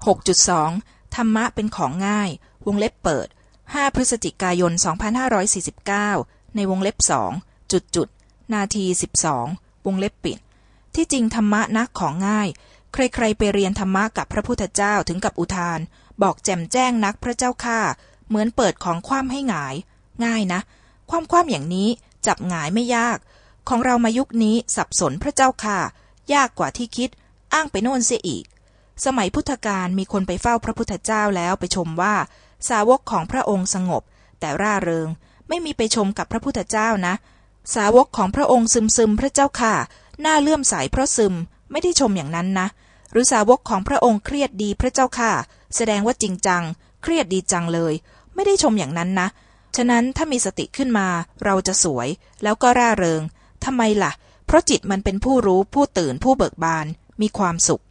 6.2 ธรรมะเป็นของง่าย วงเล็บเปิด 5 พฤศจิกายน 2549 ในวงเล็บสองจุดจุดนาที 12 วงเล็บปิด ที่จริงธรรมะนะของง่าย ใครๆไปเรียนธรรมะกับพระพุทธเจ้าถึงกับอุทาน บอกแจ่มแจ้งนักพระเจ้าข้าเหมือนเปิดของคว่ำให้หงาย ง่ายนะ ความคว่ำอย่างนี้จับหงายไม่ยาก ของเรามายุคนี้สับสนพระเจ้าค่ะ ยากกว่าที่คิด อ้างไปโน่นเสียอีก สมัยพุทธกาลมีคนไปเฝ้าพระพุทธเจ้าแล้วไปชมว่า สาวกของพระองค์สงบ แต่ร่าเริง ไม่มีไปชมกับพระพุทธเจ้านะ สาวกของพระองค์ซึมซึมพระเจ้าค่ะ หน้าเลื่อมใสเพราะซึม ไม่ได้ชมอย่างนั้นนะ หรือสาวกของพระองค์เครียดดีพระเจ้าค่ะ แสดงว่าจริงจัง เครียดดีจังเลย ไม่ได้ชมอย่างนั้นนะ ฉะนั้นถ้ามีสติขึ้นมา เราจะสวย แล้วก็ร่าเริงทำไมล่ะ เพราะจิตมันเป็นผู้รู้ผู้ตื่นผู้เบิกบาน มีความสุข